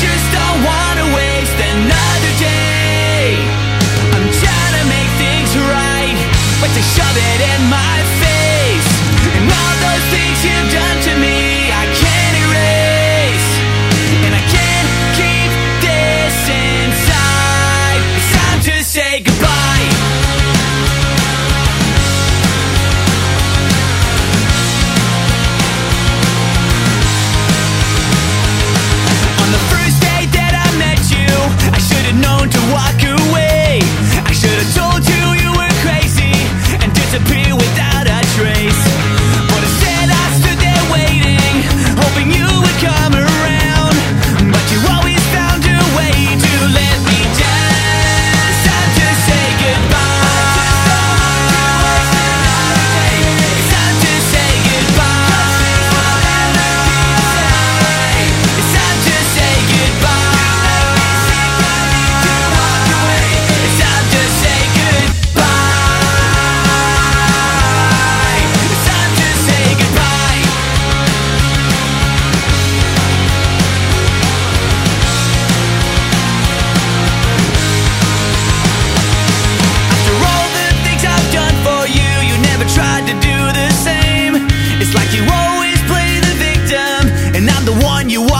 just You you